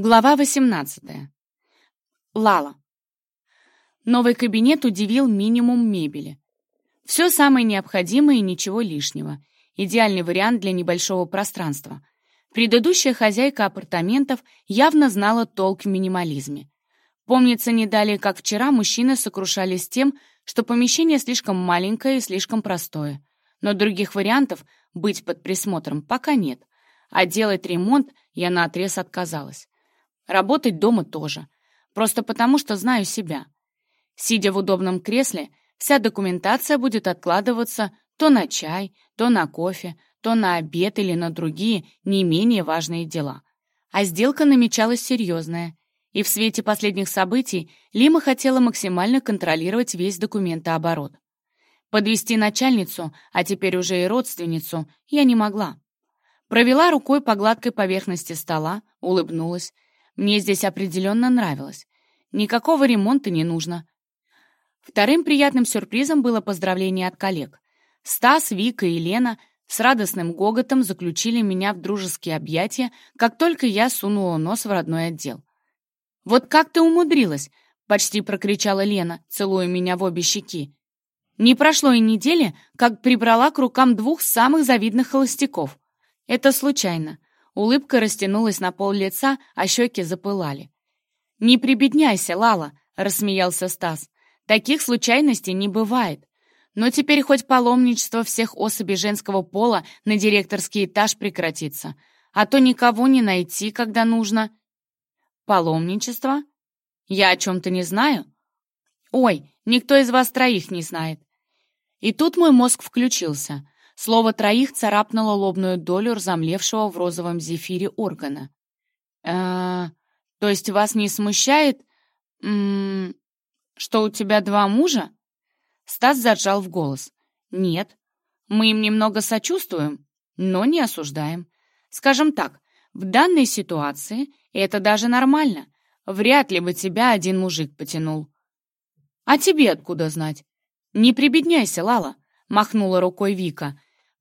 Глава 18. Лала. Новый кабинет удивил минимум мебели. Все самое необходимое и ничего лишнего. Идеальный вариант для небольшого пространства. Предыдущая хозяйка апартаментов явно знала толк в минимализме. Помнится, не далее, как вчера, мужчины сокрушались тем, что помещение слишком маленькое и слишком простое. Но других вариантов быть под присмотром пока нет. А делать ремонт я наотрез отказалась. Работать дома тоже. Просто потому, что знаю себя. Сидя в удобном кресле, вся документация будет откладываться то на чай, то на кофе, то на обед или на другие не менее важные дела. А сделка намечалась серьезная. И в свете последних событий Лима хотела максимально контролировать весь документооборот. Подвести начальницу, а теперь уже и родственницу, я не могла. Провела рукой по гладкой поверхности стола, улыбнулась, мне здесь определенно нравилось. Никакого ремонта не нужно. Вторым приятным сюрпризом было поздравление от коллег. Стас, Вика и Лена с радостным гоготом заключили меня в дружеские объятия, как только я сунула нос в родной отдел. «Вот как ты умудрилась?» — почти прокричала Лена, целуя меня в обе щеки. Не прошло и недели, как прибрала к рукам двух самых завидных холостяков. Это случайно. Улыбка растянулась на пол лица, а щеки запылали. «Не прибедняйся, Лала», — рассмеялся Стас. «Таких случайностей не бывает. Но теперь хоть паломничество всех особей женского пола на директорский этаж прекратится, а то никого не найти, когда нужно». «Паломничество? Я о чем-то не знаю?» «Ой, никто из вас троих не знает». И тут мой мозг включился. Слово «троих» царапнуло лобную долю разомлевшего в розовом зефире органа. э то есть вас не смущает, что у тебя два мужа?» Стас заджал в голос. «Нет, мы им немного сочувствуем, но не осуждаем. Скажем так, в данной ситуации это даже нормально. Вряд ли бы тебя один мужик потянул. А тебе откуда знать? Не прибедняйся, Лала, махнула рукой Вика.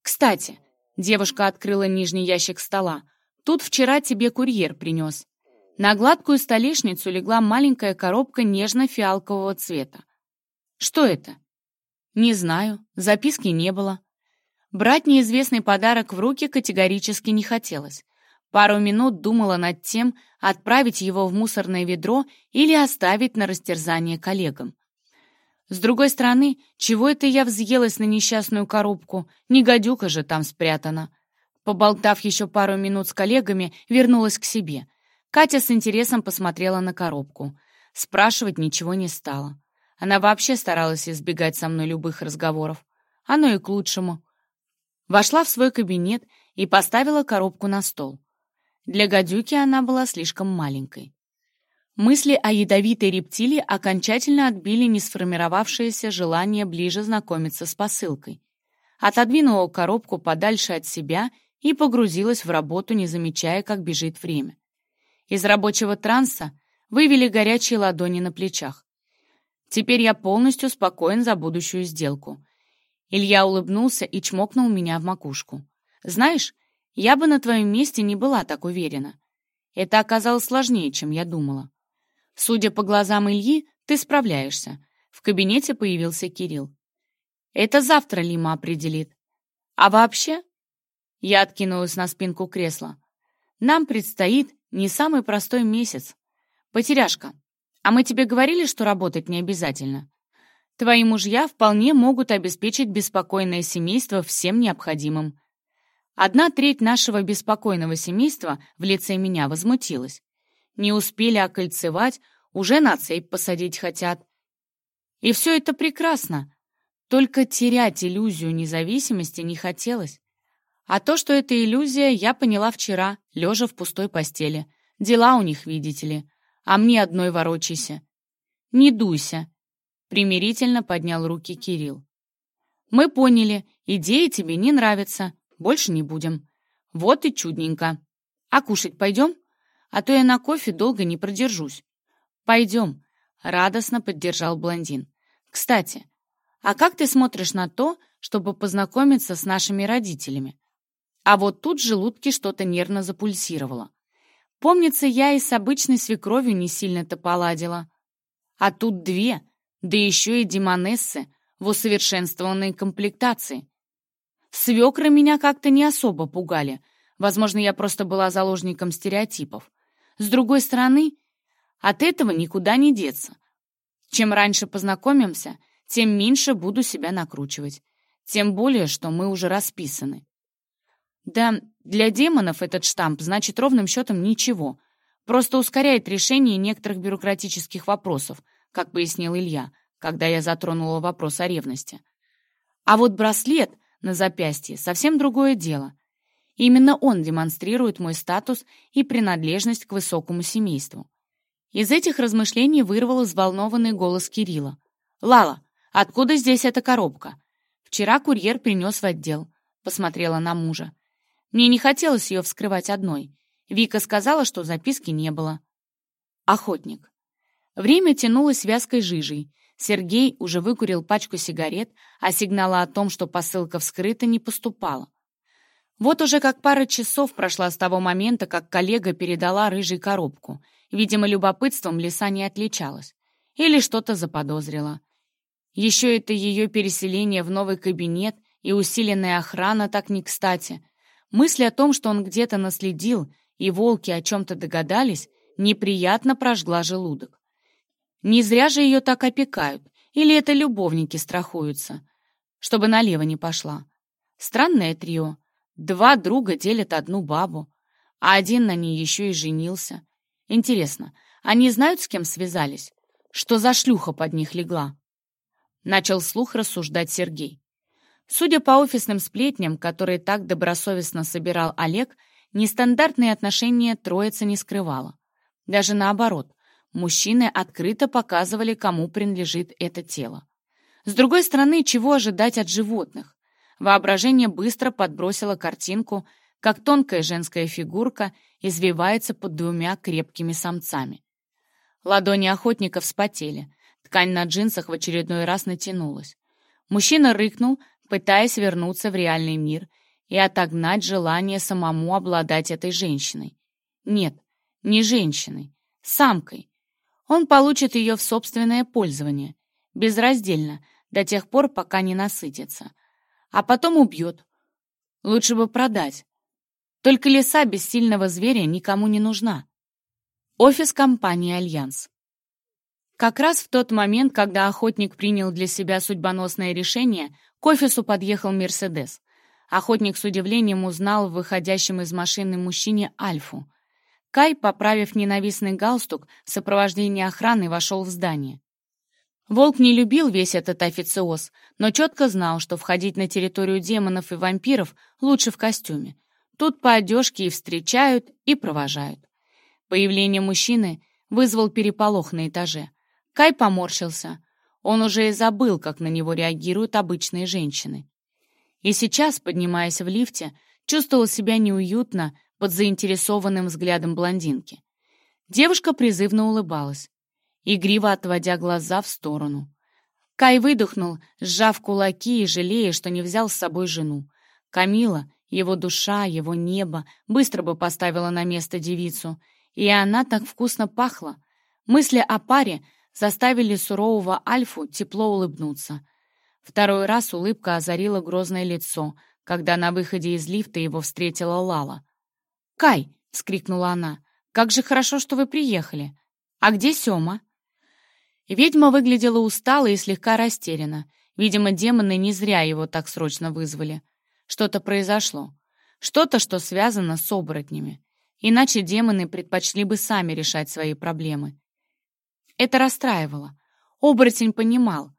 «Кстати», — девушка открыла нижний ящик стола, «тут вчера тебе курьер принес». На гладкую столешницу легла маленькая коробка нежно-фиалкового цвета. «Что это?» «Не знаю, записки не было». Брать неизвестный подарок в руки категорически не хотелось. Пару минут думала над тем, отправить его в мусорное ведро или оставить на растерзание коллегам. С другой стороны, чего это я взъелась на несчастную коробку? Не гадюка же там спрятана. Поболтав еще пару минут с коллегами, вернулась к себе. Катя с интересом посмотрела на коробку. Спрашивать ничего не стала. Она вообще старалась избегать со мной любых разговоров. Оно и к лучшему. Вошла в свой кабинет и поставила коробку на стол. Для гадюки она была слишком маленькой. Мысли о ядовитой рептилии окончательно отбили несформировавшееся желание ближе знакомиться с посылкой. Отодвинула коробку подальше от себя и погрузилась в работу, не замечая, как бежит время. Из рабочего транса вывели горячие ладони на плечах. Теперь я полностью спокоен за будущую сделку. Илья улыбнулся и чмокнул меня в макушку. «Знаешь, я бы на твоем месте не была так уверена. Это оказалось сложнее, чем я думала. Судя по глазам Ильи, ты справляешься. В кабинете появился Кирилл. Это завтра Лима определит. А вообще? Я откинулась на спинку кресла. Нам предстоит не самый простой месяц. Потеряшка, а мы тебе говорили, что работать не обязательно? Твои мужья вполне могут обеспечить беспокойное семейство всем необходимым. Одна треть нашего беспокойного семейства в лице меня возмутилась. Не успели окольцевать, уже на цепь посадить хотят. И все это прекрасно. Только терять иллюзию независимости не хотелось. А то, что это иллюзия, я поняла вчера, лежа в пустой постели. Дела у них, видите ли. А мне одной ворочайся. Не дуйся. Примирительно поднял руки Кирилл. Мы поняли, идея тебе не нравится. Больше не будем. Вот и чудненько. А кушать пойдем? А то я на кофе долго не продержусь. Пойдем, — радостно поддержал блондин. Кстати, а как ты смотришь на то, чтобы познакомиться с нашими родителями? А вот тут в желудке что-то нервно запульсировало. Помнится, я и с обычной свекровью не сильно-то поладила. А тут две, да еще и демонессы в усовершенствованной комплектации. Свекры меня как-то не особо пугали. Возможно, я просто была заложником стереотипов. С другой стороны, от этого никуда не деться. Чем раньше познакомимся, тем меньше буду себя накручивать. Тем более, что мы уже расписаны. Да, для демонов этот штамп значит ровным счетом ничего. Просто ускоряет решение некоторых бюрократических вопросов, как пояснил Илья, когда я затронула вопрос о ревности. А вот браслет на запястье совсем другое дело. Именно он демонстрирует мой статус и принадлежность к высокому семейству. Из этих размышлений вырвал взволнованный голос Кирилла. «Лала, откуда здесь эта коробка?» «Вчера курьер принес в отдел», — посмотрела на мужа. Мне не хотелось ее вскрывать одной. Вика сказала, что записки не было. Охотник. Время тянулось вязкой жижей. Сергей уже выкурил пачку сигарет, а сигнала о том, что посылка вскрыта, не поступало. Вот уже как пара часов прошла с того момента, как коллега передала рыжей коробку. Видимо, любопытством лиса не отличалась. Или что-то заподозрила. Еще это ее переселение в новый кабинет и усиленная охрана так не кстати. Мысль о том, что он где-то наследил, и волки о чем-то догадались, неприятно прожгла желудок. Не зря же ее так опекают, или это любовники страхуются, чтобы налево не пошла. Странное трио. Два друга делят одну бабу, а один на ней еще и женился. Интересно, они знают, с кем связались? Что за шлюха под них легла? Начал слух рассуждать Сергей. Судя по офисным сплетням, которые так добросовестно собирал Олег, нестандартные отношения троица не скрывала. Даже наоборот, мужчины открыто показывали, кому принадлежит это тело. С другой стороны, чего ожидать от животных? Воображение быстро подбросило картинку, как тонкая женская фигурка извивается под двумя крепкими самцами. Ладони охотника вспотели, ткань на джинсах в очередной раз натянулась. Мужчина рыкнул, пытаясь вернуться в реальный мир и отогнать желание самому обладать этой женщиной. Нет, не женщиной, самкой. Он получит ее в собственное пользование, безраздельно, до тех пор, пока не насытится. А потом убьет. Лучше бы продать. Только леса без сильного зверя никому не нужна. Офис компании «Альянс». Как раз в тот момент, когда охотник принял для себя судьбоносное решение, к офису подъехал «Мерседес». Охотник с удивлением узнал в выходящем из машины мужчине Альфу. Кай, поправив ненавистный галстук, в сопровождении охраны вошел в здание. Волк не любил весь этот официоз, но четко знал, что входить на территорию демонов и вампиров лучше в костюме. Тут по одежке и встречают, и провожают. Появление мужчины вызвал переполох на этаже. Кай поморщился. Он уже и забыл, как на него реагируют обычные женщины. И сейчас, поднимаясь в лифте, чувствовал себя неуютно под заинтересованным взглядом блондинки. Девушка призывно улыбалась, игриво отводя глаза в сторону. Кай выдохнул, сжав кулаки и жалея, что не взял с собой жену. Камила, его душа, его небо, быстро бы поставила на место девицу, и она так вкусно пахла. Мысли о паре заставили сурового Альфу тепло улыбнуться. Второй раз улыбка озарила грозное лицо, когда на выходе из лифта его встретила Лала. «Кай!» — вскрикнула она. «Как же хорошо, что вы приехали! А где Сёма?» Ведьма выглядела устало и слегка растеряна. Видимо, демоны не зря его так срочно вызвали. Что-то произошло. Что-то, что связано с оборотнями. Иначе демоны предпочли бы сами решать свои проблемы. Это расстраивало. Оборотень понимал,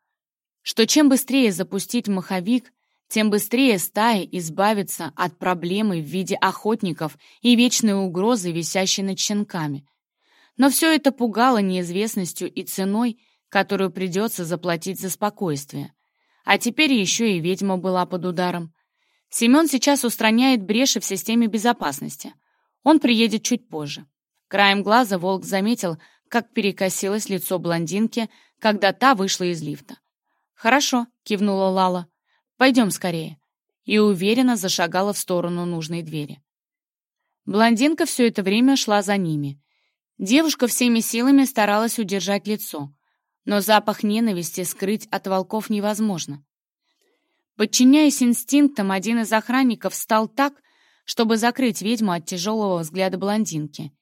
что чем быстрее запустить маховик, тем быстрее стая избавится от проблемы в виде охотников и вечной угрозы, висящей над щенками. Но все это пугало неизвестностью и ценой, которую придется заплатить за спокойствие. А теперь еще и ведьма была под ударом. Семен сейчас устраняет бреши в системе безопасности. Он приедет чуть позже. Краем глаза волк заметил, как перекосилось лицо блондинки, когда та вышла из лифта. «Хорошо», — кивнула Лала. «Пойдем скорее». И уверенно зашагала в сторону нужной двери. Блондинка все это время шла за ними. Девушка всеми силами старалась удержать лицо, но запах ненависти скрыть от волков невозможно. Подчиняясь инстинктам, один из охранников встал так, чтобы закрыть ведьму от тяжелого взгляда блондинки,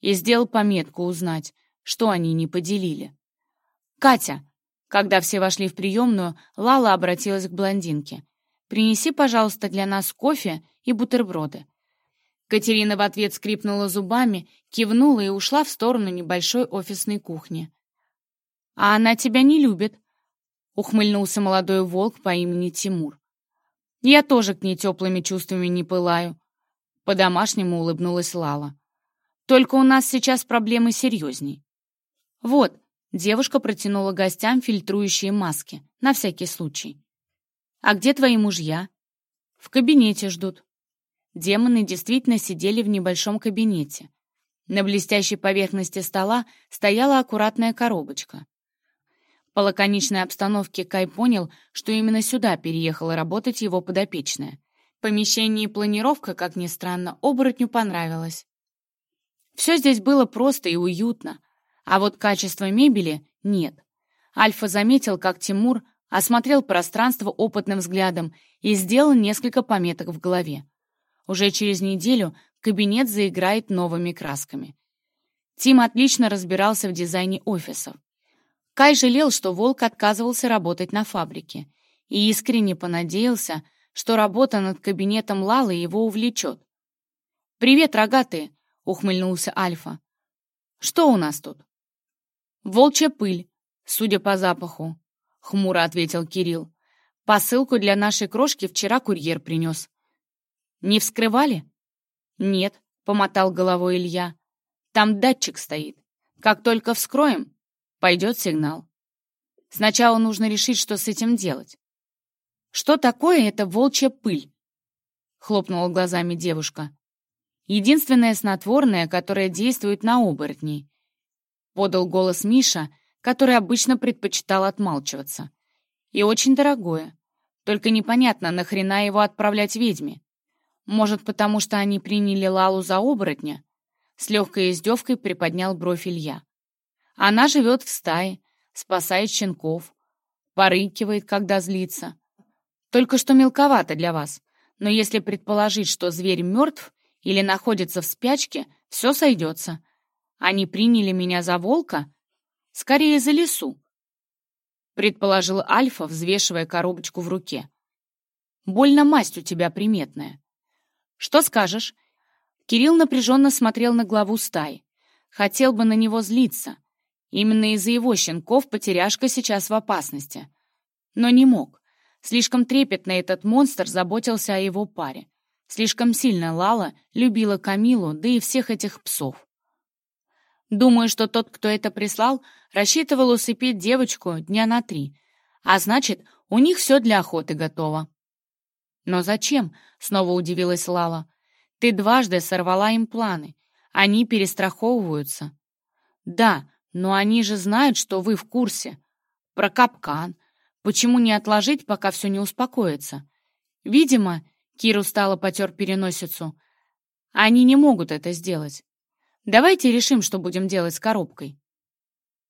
и сделал пометку узнать, что они не поделили. «Катя!» Когда все вошли в приемную, Лала обратилась к блондинке. «Принеси, пожалуйста, для нас кофе и бутерброды». Катерина в ответ скрипнула зубами, кивнула и ушла в сторону небольшой офисной кухни. «А она тебя не любит», — ухмыльнулся молодой волк по имени Тимур. «Я тоже к ней теплыми чувствами не пылаю», — по-домашнему улыбнулась Лала. «Только у нас сейчас проблемы серьезней. Вот, девушка протянула гостям фильтрующие маски, на всякий случай. А где твои мужья? В кабинете ждут. Демоны действительно сидели в небольшом кабинете. На блестящей поверхности стола стояла аккуратная коробочка. По лаконичной обстановке Кай понял, что именно сюда переехала работать его подопечная. Помещение и планировка, как ни странно, оборотню понравилось. Все здесь было просто и уютно, а вот качества мебели нет. Альфа заметил, как Тимур осмотрел пространство опытным взглядом и сделал несколько пометок в голове. Уже через неделю кабинет заиграет новыми красками. Тим отлично разбирался в дизайне офисов. Кай жалел, что Волк отказывался работать на фабрике, и искренне понадеялся, что работа над кабинетом Лалы его увлечет. «Привет, рогатые!» — ухмыльнулся Альфа. «Что у нас тут?» «Волчья пыль, судя по запаху», — хмуро ответил Кирилл. «Посылку для нашей крошки вчера курьер принес. «Не вскрывали?» «Нет», — помотал головой Илья. «Там датчик стоит. Как только вскроем, пойдет сигнал. Сначала нужно решить, что с этим делать». «Что такое эта волчья пыль?» — хлопнула глазами девушка. «Единственное снотворное, которое действует на оборотней», — подал голос Миша, который обычно предпочитал отмалчиваться. «И очень дорогое. Только непонятно, нахрена его отправлять ведьме. Может, потому что они приняли Лалу за оборотня? С легкой издевкой приподнял бровь Илья. Она живет в стае, спасает щенков, порыкивает, когда злится. Только что мелковато для вас, но если предположить, что зверь мертв или находится в спячке, все сойдется. Они приняли меня за волка? Скорее, за лесу, предположил Альфа, взвешивая коробочку в руке. Больно масть у тебя приметная. «Что скажешь?» Кирилл напряженно смотрел на главу стаи. Хотел бы на него злиться. Именно из-за его щенков потеряшка сейчас в опасности. Но не мог. Слишком трепетно этот монстр заботился о его паре. Слишком сильно Лала любила Камилу, да и всех этих псов. Думаю, что тот, кто это прислал, рассчитывал усыпить девочку дня на три. А значит, у них все для охоты готово. «Но зачем?» — снова удивилась Лала. «Ты дважды сорвала им планы. Они перестраховываются». «Да, но они же знают, что вы в курсе. Про капкан. Почему не отложить, пока все не успокоится?» «Видимо...» — Кир устало потер переносицу. «Они не могут это сделать. Давайте решим, что будем делать с коробкой».